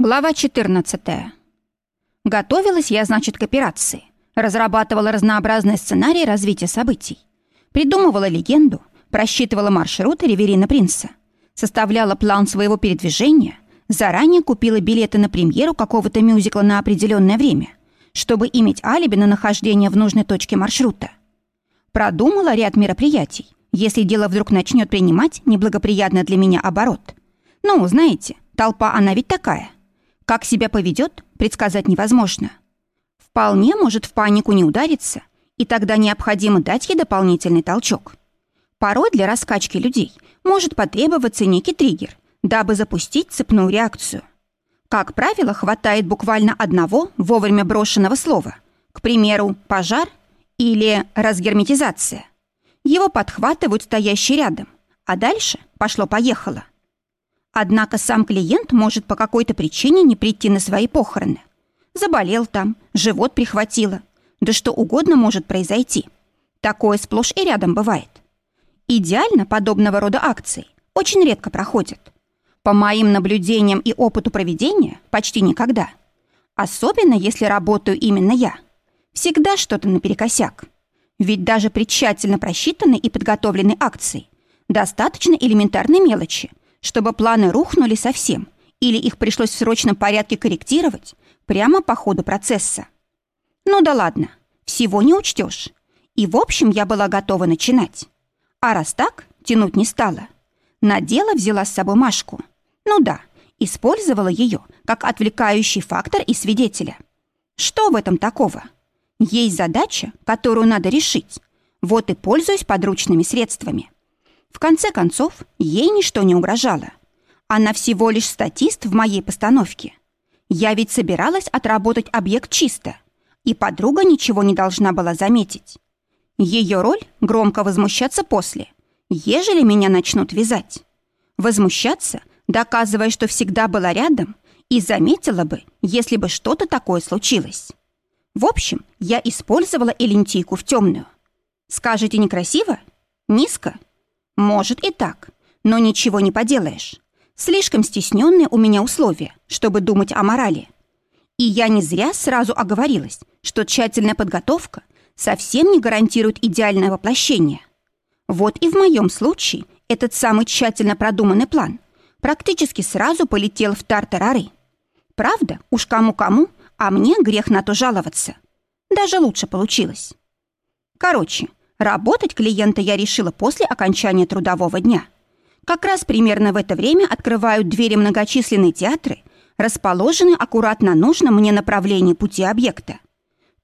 Глава 14. Готовилась я, значит, к операции. Разрабатывала разнообразные сценарии развития событий. Придумывала легенду, просчитывала маршруты Реверина Принца. Составляла план своего передвижения, заранее купила билеты на премьеру какого-то мюзикла на определенное время, чтобы иметь алиби на нахождение в нужной точке маршрута. Продумала ряд мероприятий, если дело вдруг начнет принимать неблагоприятный для меня оборот. Ну, знаете, толпа она ведь такая – как себя поведет, предсказать невозможно. Вполне может в панику не удариться, и тогда необходимо дать ей дополнительный толчок. Порой для раскачки людей может потребоваться некий триггер, дабы запустить цепную реакцию. Как правило, хватает буквально одного вовремя брошенного слова. К примеру, пожар или разгерметизация. Его подхватывают стоящие рядом, а дальше пошло-поехало – Однако сам клиент может по какой-то причине не прийти на свои похороны. Заболел там, живот прихватило. Да что угодно может произойти. Такое сплошь и рядом бывает. Идеально подобного рода акции очень редко проходят. По моим наблюдениям и опыту проведения почти никогда. Особенно, если работаю именно я. Всегда что-то наперекосяк. Ведь даже при тщательно просчитанной и подготовленной акции достаточно элементарной мелочи, чтобы планы рухнули совсем или их пришлось в срочном порядке корректировать прямо по ходу процесса. Ну да ладно, всего не учтешь. И в общем я была готова начинать. А раз так, тянуть не стала. На дело взяла с собой Машку. Ну да, использовала ее как отвлекающий фактор и свидетеля. Что в этом такого? Есть задача, которую надо решить. Вот и пользуюсь подручными средствами. В конце концов, ей ничто не угрожало. Она всего лишь статист в моей постановке. Я ведь собиралась отработать объект чисто, и подруга ничего не должна была заметить. Ее роль — громко возмущаться после, ежели меня начнут вязать. Возмущаться, доказывая, что всегда была рядом, и заметила бы, если бы что-то такое случилось. В общем, я использовала элентийку в темную. Скажете, некрасиво? Низко? Может и так, но ничего не поделаешь. Слишком стесненные у меня условия, чтобы думать о морали. И я не зря сразу оговорилась, что тщательная подготовка совсем не гарантирует идеальное воплощение. Вот и в моем случае этот самый тщательно продуманный план практически сразу полетел в тартарары. Правда, уж кому-кому, а мне грех на то жаловаться. Даже лучше получилось. Короче, Работать клиента я решила после окончания трудового дня. Как раз примерно в это время открывают двери многочисленные театры, расположенные аккуратно на нужном мне направлении пути объекта.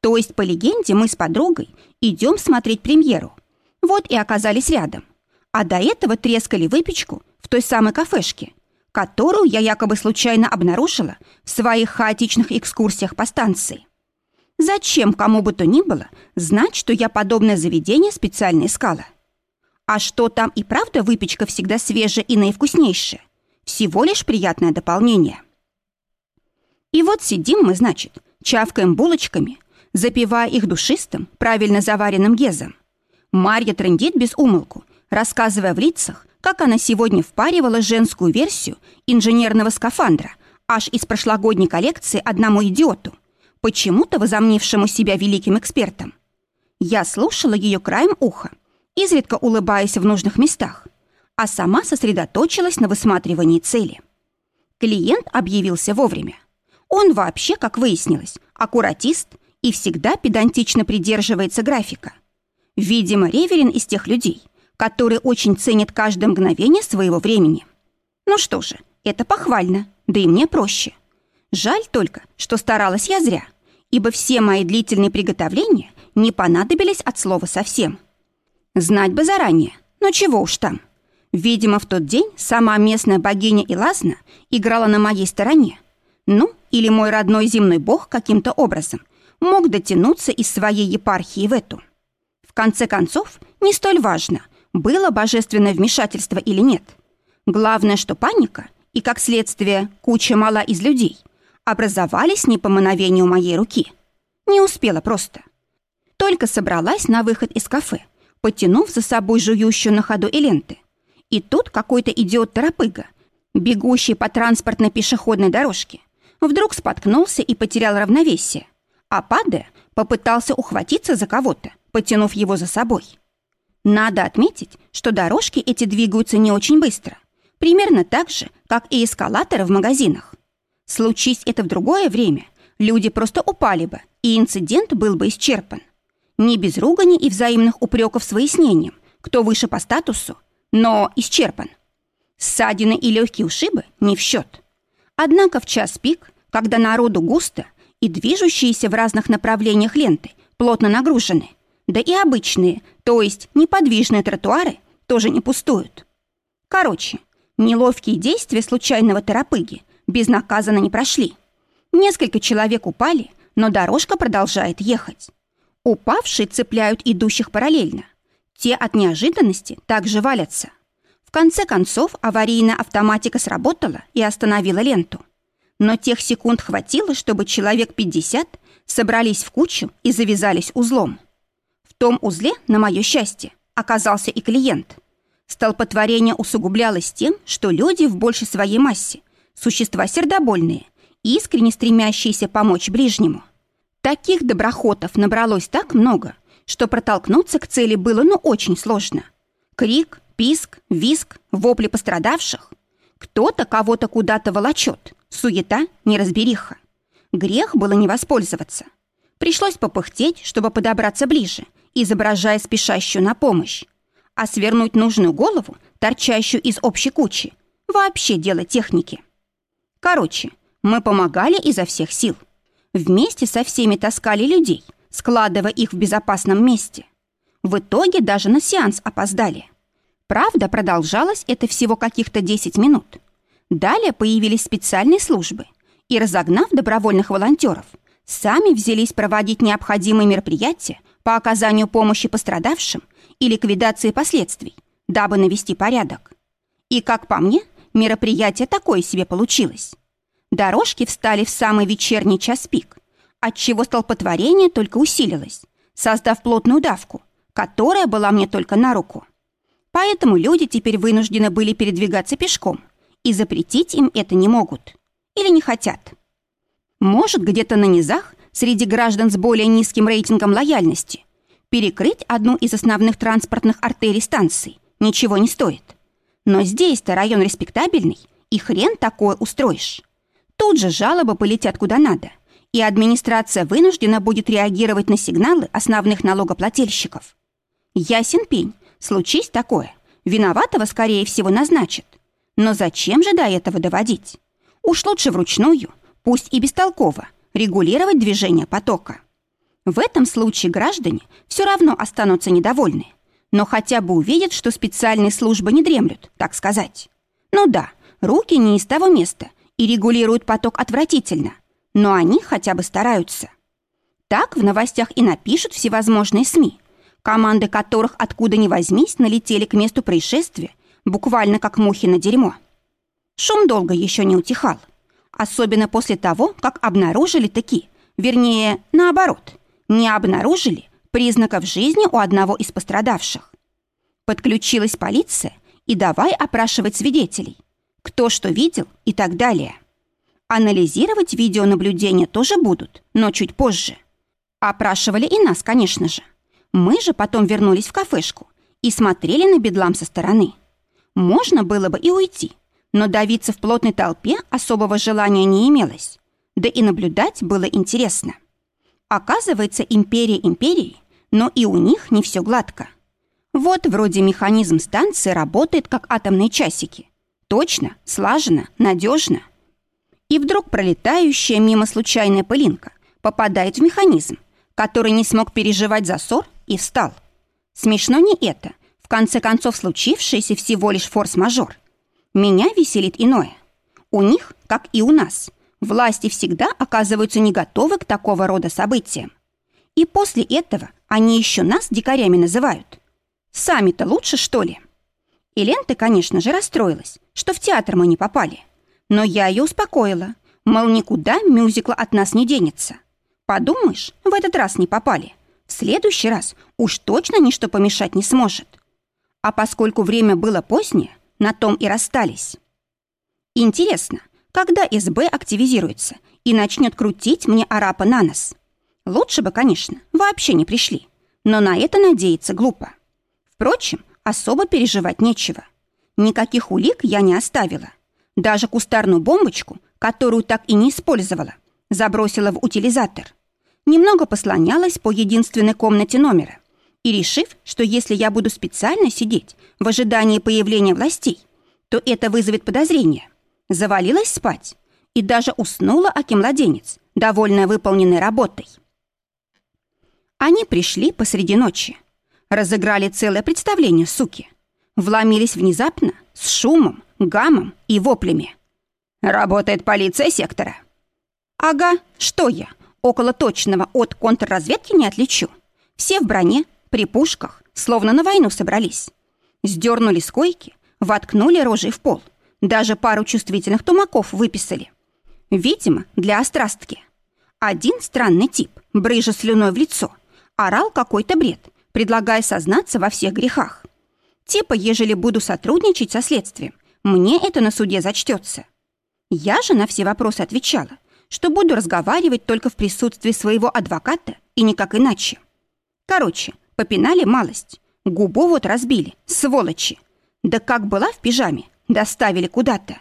То есть, по легенде, мы с подругой идем смотреть премьеру. Вот и оказались рядом. А до этого трескали выпечку в той самой кафешке, которую я якобы случайно обнаружила в своих хаотичных экскурсиях по станции. Зачем кому бы то ни было знать, что я подобное заведение специально искала? А что там и правда выпечка всегда свежая и наивкуснейшая? Всего лишь приятное дополнение. И вот сидим мы, значит, чавкаем булочками, запивая их душистым, правильно заваренным гезом. Марья трындит без умолку, рассказывая в лицах, как она сегодня впаривала женскую версию инженерного скафандра аж из прошлогодней коллекции одному идиоту – почему-то возомнившему себя великим экспертом. Я слушала ее краем уха, изредка улыбаясь в нужных местах, а сама сосредоточилась на высматривании цели. Клиент объявился вовремя. Он вообще, как выяснилось, аккуратист и всегда педантично придерживается графика. Видимо, Реверин из тех людей, которые очень ценят каждое мгновение своего времени. Ну что же, это похвально, да и мне проще. Жаль только, что старалась я зря ибо все мои длительные приготовления не понадобились от слова совсем. Знать бы заранее, но чего уж там. Видимо, в тот день сама местная богиня Илазна играла на моей стороне. Ну, или мой родной земной бог каким-то образом мог дотянуться из своей епархии в эту. В конце концов, не столь важно, было божественное вмешательство или нет. Главное, что паника и, как следствие, куча мала из людей – образовались не по мановению моей руки. Не успела просто. Только собралась на выход из кафе, потянув за собой жующую на ходу и ленты. И тут какой-то идиот-торопыга, бегущий по транспортной пешеходной дорожке, Вдруг споткнулся и потерял равновесие, а падая, попытался ухватиться за кого-то, потянув его за собой. Надо отметить, что дорожки эти двигаются не очень быстро, примерно так же, как и эскалаторы в магазинах. Случись это в другое время, люди просто упали бы, и инцидент был бы исчерпан. Не без ругани и взаимных упреков с выяснением, кто выше по статусу, но исчерпан. Ссадины и легкие ушибы не в счет. Однако в час пик, когда народу густо и движущиеся в разных направлениях ленты плотно нагружены, да и обычные, то есть неподвижные тротуары, тоже не пустуют. Короче, неловкие действия случайного торопыги безнаказанно не прошли. Несколько человек упали, но дорожка продолжает ехать. Упавшие цепляют идущих параллельно. Те от неожиданности также валятся. В конце концов аварийная автоматика сработала и остановила ленту. Но тех секунд хватило, чтобы человек 50 собрались в кучу и завязались узлом. В том узле, на мое счастье, оказался и клиент. Столпотворение усугублялось тем, что люди в большей своей массе – существа сердобольные, искренне стремящиеся помочь ближнему. Таких доброхотов набралось так много, что протолкнуться к цели было ну очень сложно. Крик, писк, виск, вопли пострадавших. Кто-то кого-то куда-то волочет, суета, неразбериха. Грех было не воспользоваться. Пришлось попыхтеть, чтобы подобраться ближе, изображая спешащую на помощь. А свернуть нужную голову, торчащую из общей кучи, вообще дело техники. Короче, мы помогали изо всех сил. Вместе со всеми таскали людей, складывая их в безопасном месте. В итоге даже на сеанс опоздали. Правда, продолжалось это всего каких-то 10 минут. Далее появились специальные службы, и, разогнав добровольных волонтеров, сами взялись проводить необходимые мероприятия по оказанию помощи пострадавшим и ликвидации последствий, дабы навести порядок. И, как по мне, мероприятие такое себе получилось. Дорожки встали в самый вечерний час пик, отчего столпотворение только усилилось, создав плотную давку, которая была мне только на руку. Поэтому люди теперь вынуждены были передвигаться пешком, и запретить им это не могут. Или не хотят. Может, где-то на низах, среди граждан с более низким рейтингом лояльности, перекрыть одну из основных транспортных артерий станции ничего не стоит. Но здесь-то район респектабельный, и хрен такое устроишь. Тут же жалобы полетят куда надо, и администрация вынуждена будет реагировать на сигналы основных налогоплательщиков. Ясен пень, случись такое, виноватого, скорее всего, назначат. Но зачем же до этого доводить? Уж лучше вручную, пусть и бестолково, регулировать движение потока. В этом случае граждане все равно останутся недовольны, но хотя бы увидят, что специальные службы не дремлют, так сказать. Ну да, руки не из того места, и регулируют поток отвратительно, но они хотя бы стараются. Так в новостях и напишут всевозможные СМИ, команды которых откуда ни возьмись налетели к месту происшествия, буквально как мухи на дерьмо. Шум долго еще не утихал, особенно после того, как обнаружили такие, вернее, наоборот, не обнаружили признаков жизни у одного из пострадавших. Подключилась полиция и давай опрашивать свидетелей, кто что видел и так далее. Анализировать видеонаблюдение тоже будут, но чуть позже. Опрашивали и нас, конечно же. Мы же потом вернулись в кафешку и смотрели на бедлам со стороны. Можно было бы и уйти, но давиться в плотной толпе особого желания не имелось. Да и наблюдать было интересно. Оказывается, империя империи, но и у них не все гладко. Вот вроде механизм станции работает как атомные часики. Точно, слаженно, надежно. И вдруг пролетающая мимо случайная пылинка попадает в механизм, который не смог переживать засор и встал. Смешно не это. В конце концов, случившееся всего лишь форс-мажор. Меня веселит иное. У них, как и у нас, власти всегда оказываются не готовы к такого рода событиям. И после этого они еще нас дикарями называют. Сами-то лучше, что ли? И Лента, конечно же, расстроилась, что в театр мы не попали. Но я ее успокоила, мол, никуда мюзикла от нас не денется. Подумаешь, в этот раз не попали. В следующий раз уж точно ничто помешать не сможет. А поскольку время было позднее, на том и расстались. Интересно, Когда СБ активизируется и начнет крутить мне арапа на нос. Лучше бы, конечно, вообще не пришли. Но на это надеяться глупо. Впрочем, особо переживать нечего. Никаких улик я не оставила. Даже кустарную бомбочку, которую так и не использовала, забросила в утилизатор. Немного послонялась по единственной комнате номера и, решив, что если я буду специально сидеть в ожидании появления властей, то это вызовет подозрение, завалилась спать и даже уснула Аки-младенец, довольная выполненной работой. Они пришли посреди ночи. Разыграли целое представление, суки. Вломились внезапно, с шумом, гамом и воплями. «Работает полиция сектора». «Ага, что я, около точного от контрразведки не отличу. Все в броне, при пушках, словно на войну собрались. Сдернули с койки, воткнули рожей в пол. Даже пару чувствительных тумаков выписали. Видимо, для острастки. Один странный тип, брыжа слюной в лицо, орал какой-то бред, предлагая сознаться во всех грехах. Типа, ежели буду сотрудничать со следствием, мне это на суде зачтется. Я же на все вопросы отвечала, что буду разговаривать только в присутствии своего адвоката и никак иначе. Короче, попинали малость. Губу вот разбили, сволочи. Да как была в пижаме, доставили куда-то.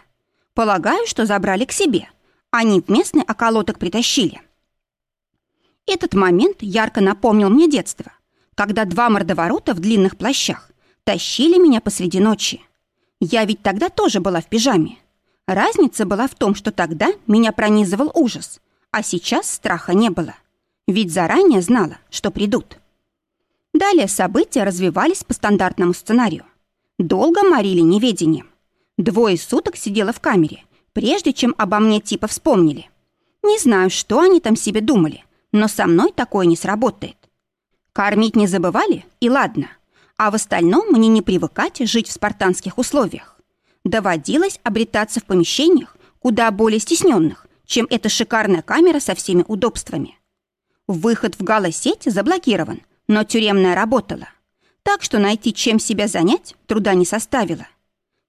Полагаю, что забрали к себе. Они в местный околоток притащили. Этот момент ярко напомнил мне детство, когда два мордоворота в длинных плащах тащили меня посреди ночи. Я ведь тогда тоже была в пижаме. Разница была в том, что тогда меня пронизывал ужас, а сейчас страха не было. Ведь заранее знала, что придут. Далее события развивались по стандартному сценарию. Долго морили неведением. Двое суток сидела в камере, прежде чем обо мне типа вспомнили. Не знаю, что они там себе думали, но со мной такое не сработает. Кормить не забывали, и ладно. А в остальном мне не привыкать жить в спартанских условиях. Доводилось обретаться в помещениях куда более стесненных, чем эта шикарная камера со всеми удобствами. Выход в галосеть заблокирован, но тюремная работала. Так что найти, чем себя занять, труда не составило.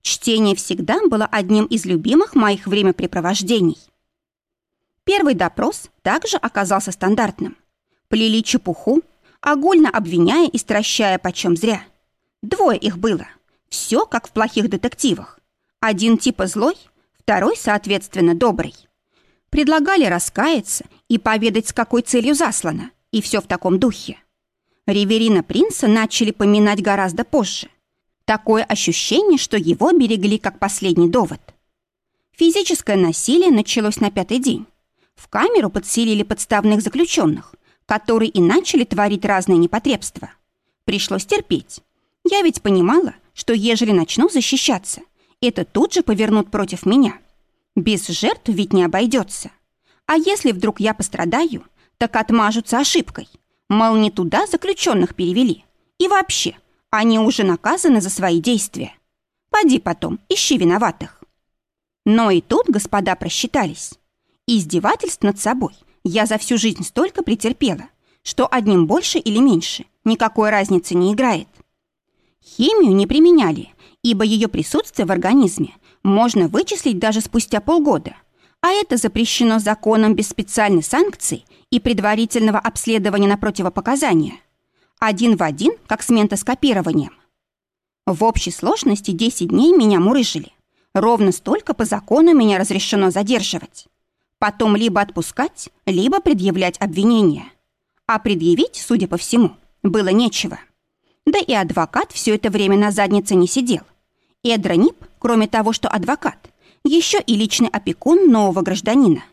Чтение всегда было одним из любимых моих времяпрепровождений. Первый допрос также оказался стандартным. Плели чепуху, огульно обвиняя и стращая почем зря. Двое их было. Все как в плохих детективах. Один типа злой, второй, соответственно, добрый. Предлагали раскаяться и поведать, с какой целью заслано, и все в таком духе. Реверина принца начали поминать гораздо позже. Такое ощущение, что его берегли как последний довод. Физическое насилие началось на пятый день. В камеру подселили подставных заключенных, которые и начали творить разные непотребства. Пришлось терпеть. Я ведь понимала, что ежели начну защищаться, это тут же повернут против меня. Без жертв ведь не обойдется. А если вдруг я пострадаю, так отмажутся ошибкой. Мол, не туда заключенных перевели. И вообще, они уже наказаны за свои действия. Поди потом, ищи виноватых. Но и тут господа просчитались. Издевательств над собой я за всю жизнь столько претерпела, что одним больше или меньше никакой разницы не играет. Химию не применяли, ибо ее присутствие в организме можно вычислить даже спустя полгода, а это запрещено законом без специальной санкции и предварительного обследования на противопоказания. Один в один, как с ментоскопированием. В общей сложности 10 дней меня мурыжили. Ровно столько по закону меня разрешено задерживать. Потом либо отпускать, либо предъявлять обвинение. А предъявить, судя по всему, было нечего. Да и адвокат все это время на заднице не сидел. Эдра Нип, кроме того, что адвокат, еще и личный опекун нового гражданина.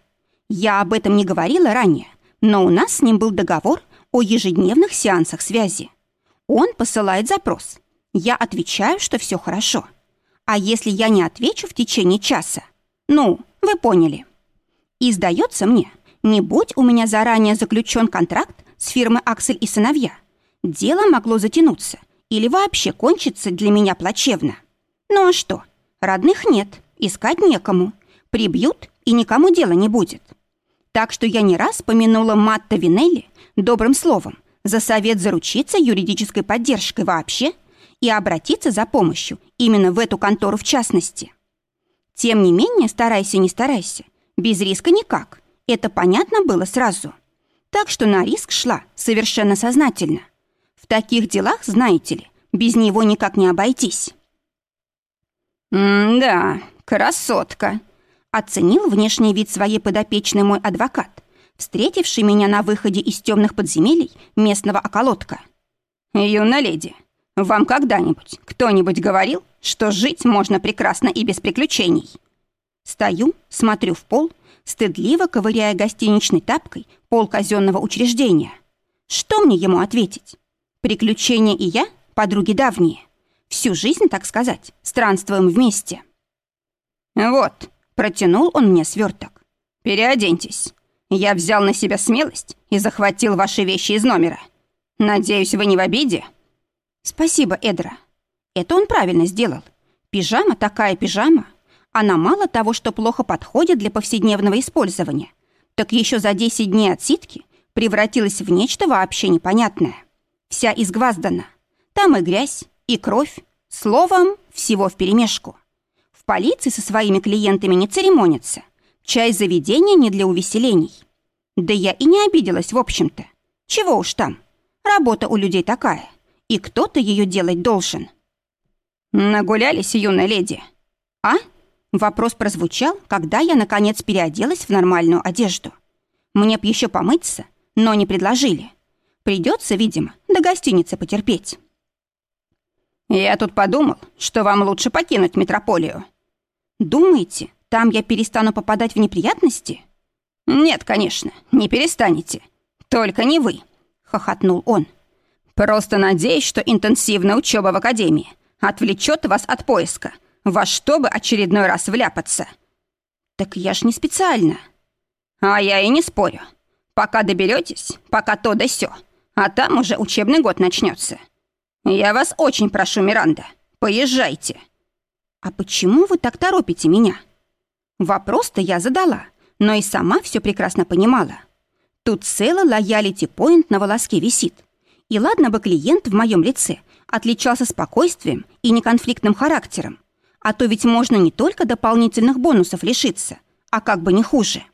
Я об этом не говорила ранее, но у нас с ним был договор о ежедневных сеансах связи. Он посылает запрос. Я отвечаю, что все хорошо. А если я не отвечу в течение часа? Ну, вы поняли. И сдается мне, не будь у меня заранее заключен контракт с фирмой «Аксель и сыновья», дело могло затянуться или вообще кончиться для меня плачевно. Ну а что? Родных нет, искать некому. Прибьют, и никому дела не будет. Так что я не раз помянула Матта Винелли добрым словом за совет заручиться юридической поддержкой вообще и обратиться за помощью именно в эту контору в частности. Тем не менее, старайся, не старайся. Без риска никак. Это понятно было сразу. Так что на риск шла совершенно сознательно. В таких делах, знаете ли, без него никак не обойтись. «М-да, красотка», — оценил внешний вид своей подопечной мой адвокат, встретивший меня на выходе из темных подземелий местного околотка. «Юна леди, вам когда-нибудь кто-нибудь говорил, что жить можно прекрасно и без приключений?» Стою, смотрю в пол, стыдливо ковыряя гостиничной тапкой пол казенного учреждения. Что мне ему ответить? Приключения и я — подруги давние. Всю жизнь, так сказать, странствуем вместе. «Вот», — протянул он мне сверток. «Переоденьтесь. Я взял на себя смелость и захватил ваши вещи из номера. Надеюсь, вы не в обиде?» «Спасибо, Эдра. Это он правильно сделал. Пижама такая пижама. Она мало того, что плохо подходит для повседневного использования, так еще за 10 дней отсидки превратилась в нечто вообще непонятное. Вся изгваздана. Там и грязь, и кровь. Словом, всего вперемешку. В полиции со своими клиентами не церемонятся. Чай заведения не для увеселений. Да я и не обиделась, в общем-то. Чего уж там. Работа у людей такая. И кто-то ее делать должен. Нагулялись, юная леди. А? Вопрос прозвучал, когда я, наконец, переоделась в нормальную одежду. Мне б еще помыться, но не предложили. Придется, видимо, до гостиницы потерпеть. «Я тут подумал, что вам лучше покинуть метрополию». «Думаете, там я перестану попадать в неприятности?» «Нет, конечно, не перестанете. Только не вы», — хохотнул он. «Просто надеюсь, что интенсивная учеба в академии отвлечет вас от поиска, во что бы очередной раз вляпаться». «Так я ж не специально». «А я и не спорю. Пока доберетесь, пока то да сё, а там уже учебный год начнется. «Я вас очень прошу, Миранда, поезжайте». «А почему вы так торопите меня?» Вопрос-то я задала, но и сама все прекрасно понимала. Тут целый лоялити-поинт на волоске висит. И ладно бы клиент в моем лице отличался спокойствием и неконфликтным характером, а то ведь можно не только дополнительных бонусов лишиться, а как бы не хуже.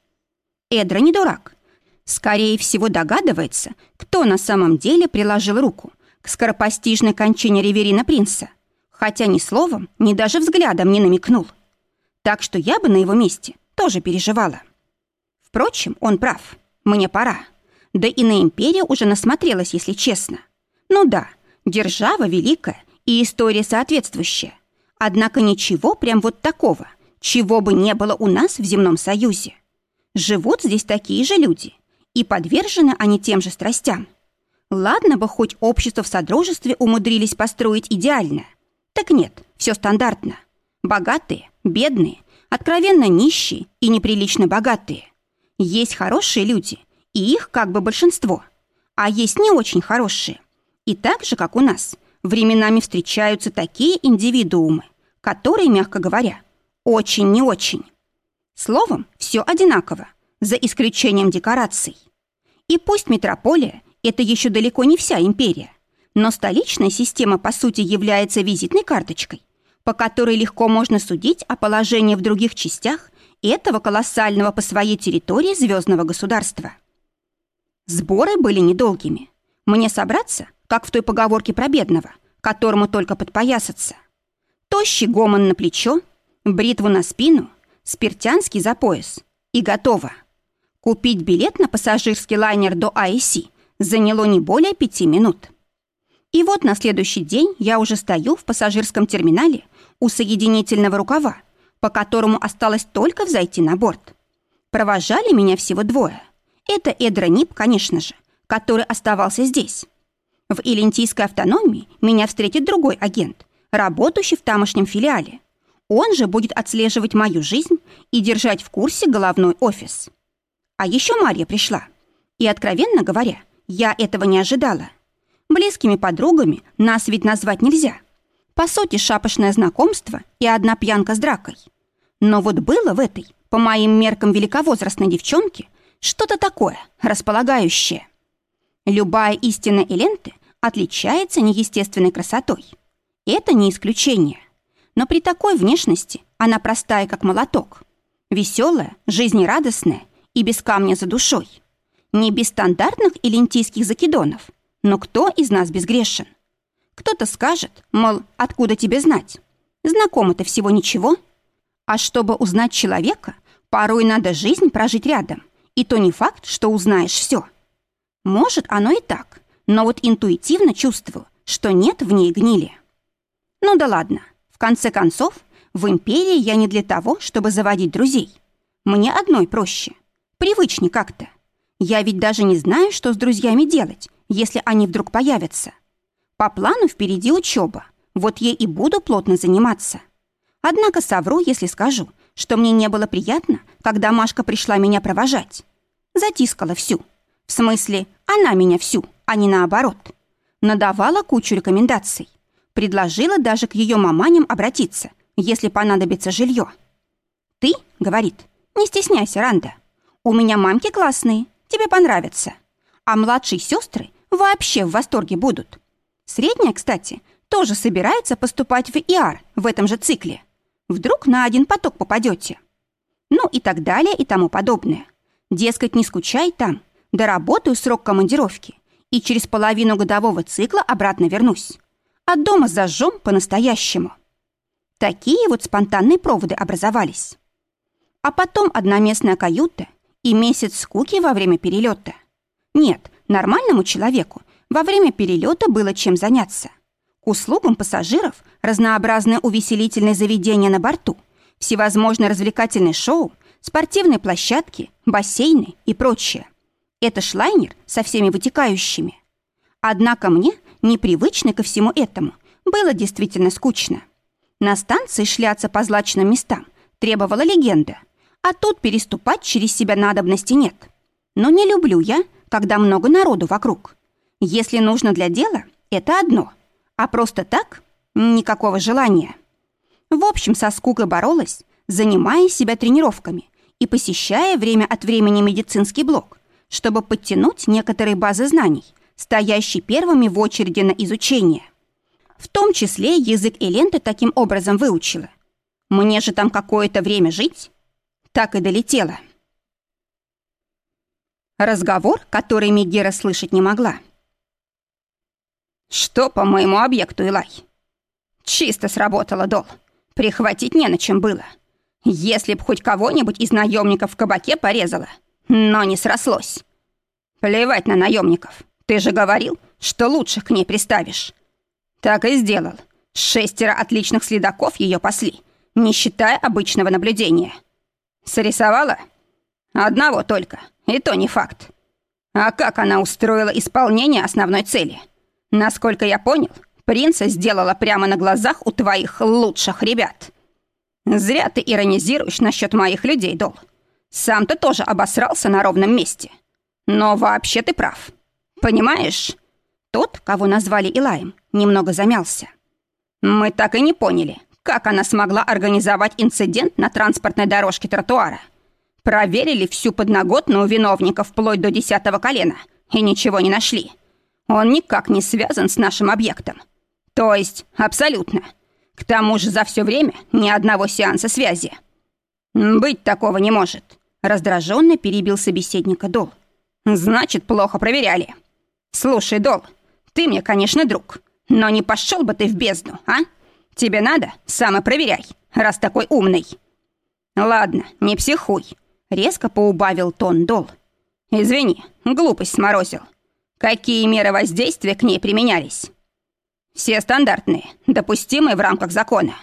Эдра не дурак. Скорее всего догадывается, кто на самом деле приложил руку к скоропостижной кончине Реверина Принца, хотя ни словом, ни даже взглядом не намекнул. Так что я бы на его месте тоже переживала. Впрочем, он прав. Мне пора. Да и на империю уже насмотрелась, если честно. Ну да, держава великая и история соответствующая. Однако ничего прям вот такого, чего бы не было у нас в земном союзе. Живут здесь такие же люди, и подвержены они тем же страстям. Ладно бы хоть общество в содружестве умудрились построить идеально. Так нет, все стандартно. Богатые, бедные, откровенно нищие и неприлично богатые. Есть хорошие люди, и их как бы большинство. А есть не очень хорошие. И так же, как у нас, временами встречаются такие индивидуумы, которые, мягко говоря, очень не очень. Словом, все одинаково, за исключением декораций. И пусть метрополия это еще далеко не вся империя. Но столичная система, по сути, является визитной карточкой, по которой легко можно судить о положении в других частях этого колоссального по своей территории звездного государства. Сборы были недолгими. Мне собраться, как в той поговорке про бедного, которому только подпоясаться. Тощий гомон на плечо, бритву на спину, спиртянский за пояс. И готово. Купить билет на пассажирский лайнер до АИСи заняло не более пяти минут. И вот на следующий день я уже стою в пассажирском терминале у соединительного рукава, по которому осталось только взойти на борт. Провожали меня всего двое. Это Эдра Нип, конечно же, который оставался здесь. В Илентийской автономии меня встретит другой агент, работающий в тамошнем филиале. Он же будет отслеживать мою жизнь и держать в курсе головной офис. А еще Марья пришла. И, откровенно говоря, я этого не ожидала. Близкими подругами нас ведь назвать нельзя. По сути, шапошное знакомство и одна пьянка с дракой. Но вот было в этой, по моим меркам великовозрастной девчонке, что-то такое, располагающее. Любая истина Эленты отличается неестественной красотой. Это не исключение. Но при такой внешности она простая, как молоток. Веселая, жизнерадостная и без камня за душой. Не без стандартных и лентийских закидонов. Но кто из нас безгрешен? Кто-то скажет, мол, откуда тебе знать? Знакомо-то всего ничего. А чтобы узнать человека, порой надо жизнь прожить рядом. И то не факт, что узнаешь все. Может, оно и так, но вот интуитивно чувствую, что нет в ней гнили. Ну да ладно, в конце концов, в империи я не для того, чтобы заводить друзей. Мне одной проще. Привычнее как-то. Я ведь даже не знаю, что с друзьями делать, если они вдруг появятся. По плану впереди учеба. Вот ей и буду плотно заниматься. Однако совру, если скажу, что мне не было приятно, когда Машка пришла меня провожать. Затискала всю. В смысле, она меня всю, а не наоборот. Надавала кучу рекомендаций. Предложила даже к ее маманям обратиться, если понадобится жилье. «Ты, — говорит, — не стесняйся, Ранда. У меня мамки классные, тебе понравятся. А младшие сестры вообще в восторге будут. Средняя, кстати, тоже собирается поступать в ИАР в этом же цикле. Вдруг на один поток попадете. Ну и так далее и тому подобное. Дескать, не скучай там, доработаю срок командировки и через половину годового цикла обратно вернусь. А дома зажжем по-настоящему. Такие вот спонтанные проводы образовались. А потом одноместная каюта и месяц скуки во время перелета. Нет, нормальному человеку во время перелета было чем заняться. К услугам пассажиров разнообразное увеселительное заведение на борту, всевозможные развлекательные шоу, спортивные площадки, бассейны и прочее. Это шлайнер со всеми вытекающими. Однако мне, непривычной ко всему этому, было действительно скучно. На станции шляться по злачным местам требовала легенда, а тут переступать через себя надобности нет. Но не люблю я, когда много народу вокруг. Если нужно для дела, это одно, а просто так — никакого желания. В общем, со скукой боролась, занимая себя тренировками и посещая время от времени медицинский блок, чтобы подтянуть некоторые базы знаний, стоящие первыми в очереди на изучение. В том числе язык и ленты таким образом выучила. Мне же там какое-то время жить. Так и долетела. Разговор, который Мегера слышать не могла. «Что по моему объекту, Илай?» «Чисто сработало, Дол. Прихватить не на чем было. Если б хоть кого-нибудь из наемников в кабаке порезала, но не срослось. Плевать на наемников. Ты же говорил, что лучше к ней приставишь. Так и сделал. Шестеро отличных следаков ее пасли, не считая обычного наблюдения. Срисовала? Одного только, и то не факт. А как она устроила исполнение основной цели? Насколько я понял, принца сделала прямо на глазах у твоих лучших ребят. Зря ты иронизируешь насчет моих людей, Дол. Сам ты тоже обосрался на ровном месте. Но вообще ты прав. Понимаешь? Тот, кого назвали Илаем, немного замялся. Мы так и не поняли, как она смогла организовать инцидент на транспортной дорожке тротуара. Проверили всю подноготную виновника вплоть до десятого колена и ничего не нашли. Он никак не связан с нашим объектом. То есть, абсолютно. К тому же за все время ни одного сеанса связи. Быть такого не может. Раздраженно перебил собеседника Дол. Значит, плохо проверяли. Слушай, Дол, ты мне, конечно, друг, но не пошел бы ты в бездну, а? Тебе надо? Сам и проверяй, раз такой умный. Ладно, не психуй. Резко поубавил тон Дол. Извини, глупость сморозил. Какие меры воздействия к ней применялись? Все стандартные, допустимые в рамках закона.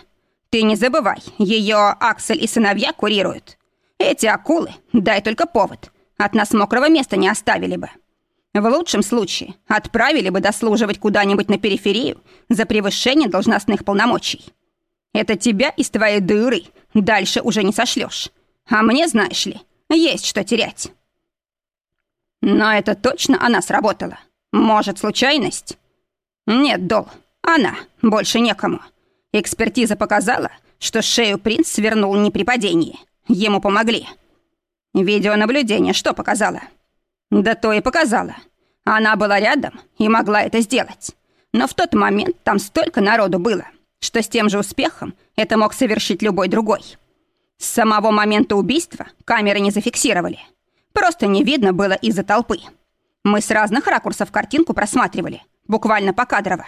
Ты не забывай, ее Аксель и сыновья курируют. Эти акулы, дай только повод, от нас мокрого места не оставили бы. В лучшем случае отправили бы дослуживать куда-нибудь на периферию за превышение должностных полномочий. Это тебя из твоей дыры дальше уже не сошлешь. А мне, знаешь ли, есть что терять. Но это точно она сработала. Может, случайность? Нет, Дол, она, больше некому. Экспертиза показала, что шею принц свернул не при падении. Ему помогли. Видеонаблюдение что показало? Да то и показало. Она была рядом и могла это сделать. Но в тот момент там столько народу было, что с тем же успехом это мог совершить любой другой. С самого момента убийства камеры не зафиксировали. Просто не видно было из-за толпы. Мы с разных ракурсов картинку просматривали, буквально покадрово.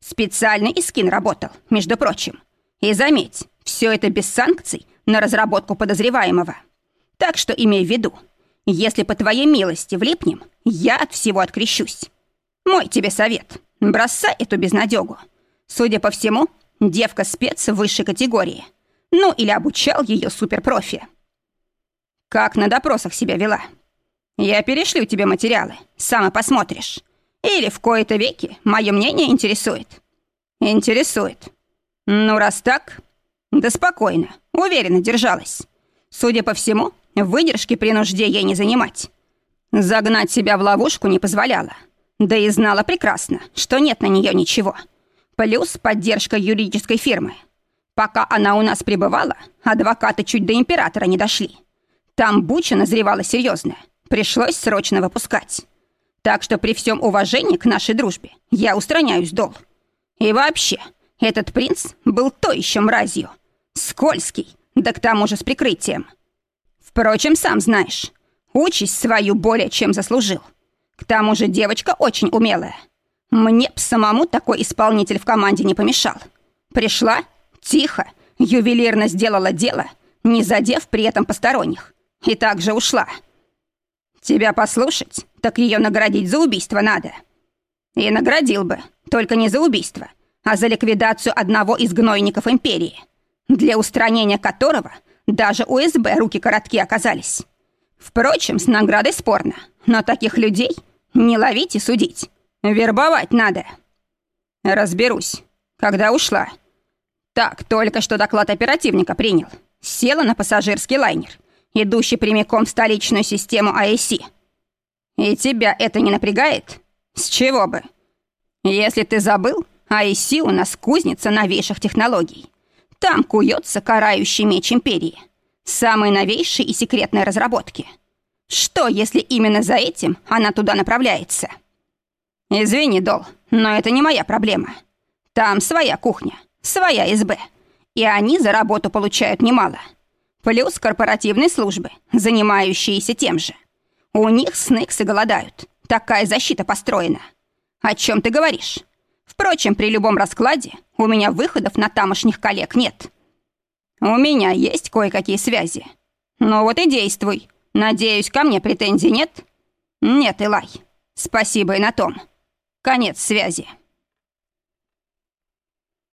Специальный искин работал, между прочим. И заметь, все это без санкций на разработку подозреваемого. Так что имей в виду, если по твоей милости влипнем, я от всего открещусь. Мой тебе совет. Бросай эту безнадегу. Судя по всему, девка-спец высшей категории. Ну, или обучал ее суперпрофи. Как на допросах себя вела? Я перешлю тебе материалы, сам и посмотришь. Или в кои-то веки мое мнение интересует? Интересует. Ну, раз так, да спокойно, уверенно держалась. Судя по всему, выдержки при нужде ей не занимать. Загнать себя в ловушку не позволяла. Да и знала прекрасно, что нет на нее ничего. Плюс поддержка юридической фирмы. Пока она у нас пребывала, адвокаты чуть до императора не дошли. Там буча назревала серьезная. Пришлось срочно выпускать. Так что при всем уважении к нашей дружбе я устраняюсь, Дол. И вообще, этот принц был то еще мразью. Скользкий, да к тому же с прикрытием. Впрочем, сам знаешь, участь свою более чем заслужил. К тому же девочка очень умелая. Мне б самому такой исполнитель в команде не помешал. Пришла, тихо, ювелирно сделала дело, не задев при этом посторонних. И также ушла. Тебя послушать, так ее наградить за убийство надо. И наградил бы, только не за убийство, а за ликвидацию одного из гнойников империи, для устранения которого даже у СБ руки короткие оказались. Впрочем, с наградой спорно, но таких людей не ловить и судить. Вербовать надо. Разберусь. Когда ушла? Так, только что доклад оперативника принял. Села на пассажирский лайнер, идущий прямиком в столичную систему АЭСи. И тебя это не напрягает? С чего бы? Если ты забыл, АЭСи у нас кузница новейших технологий. Там куется карающий меч Империи. Самые новейшие и секретные разработки. Что, если именно за этим она туда направляется? Извини, Дол, но это не моя проблема. Там своя кухня, своя СБ. И они за работу получают немало. Плюс корпоративные службы, занимающиеся тем же. У них снексы голодают. Такая защита построена. О чем ты говоришь? Впрочем, при любом раскладе у меня выходов на тамошних коллег нет. У меня есть кое-какие связи. Ну вот и действуй. Надеюсь, ко мне претензий нет? Нет, Илай. Спасибо и на том. Конец связи.